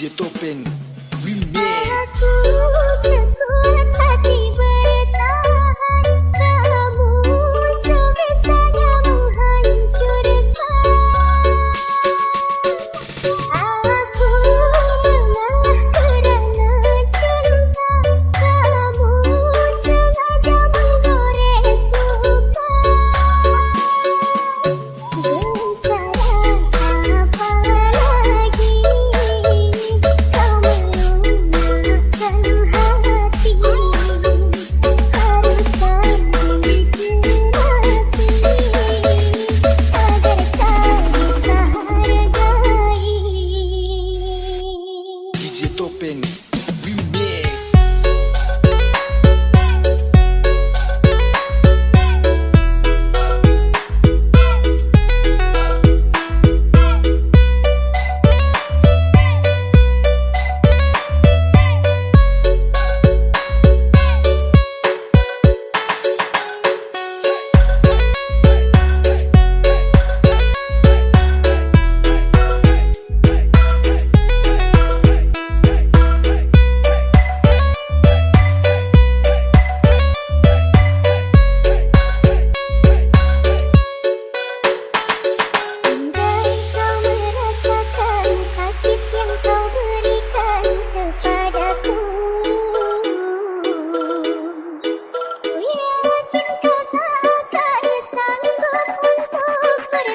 DJ Topeng Remix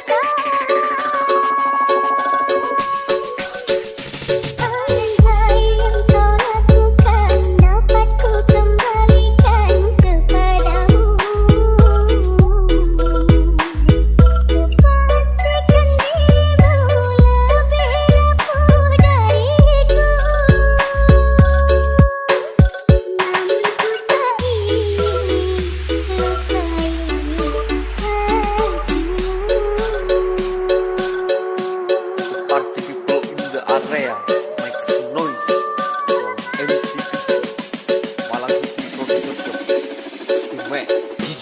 走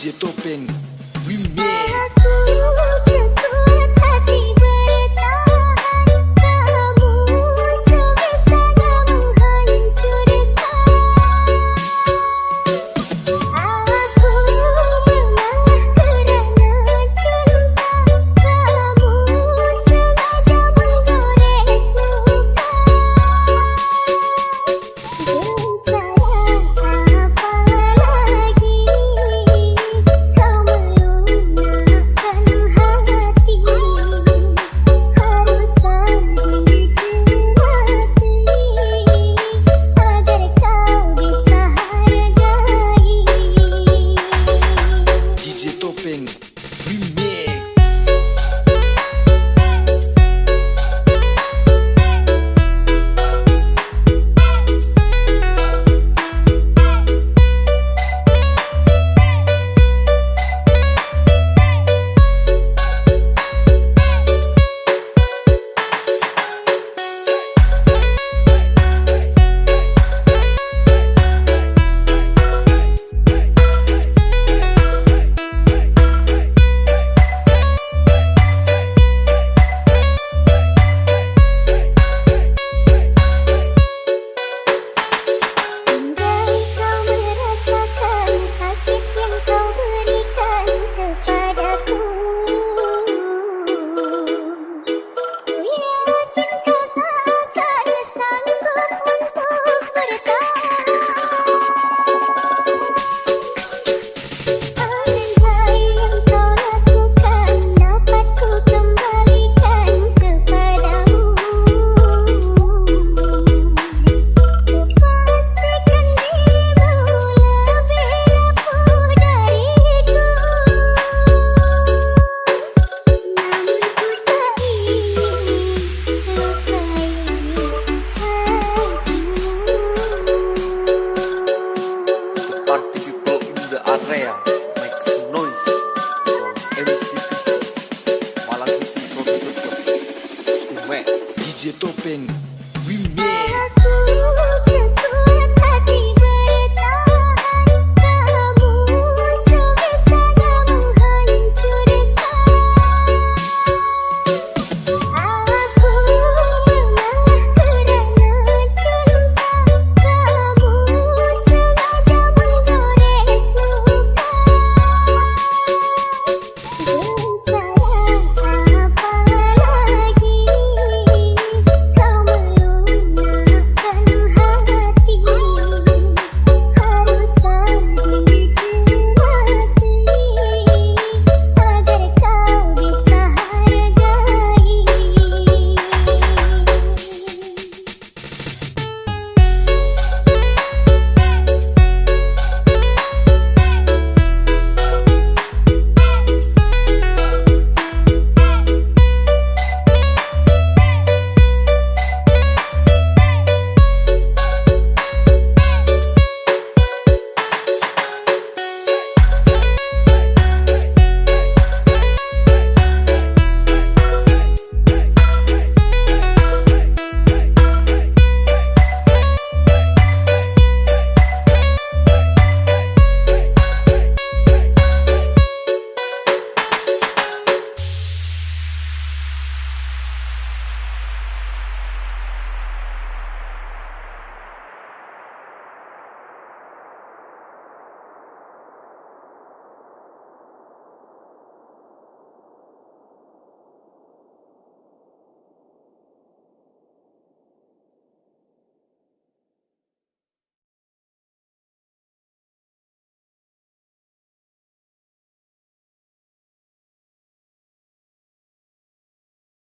you. primeiro. been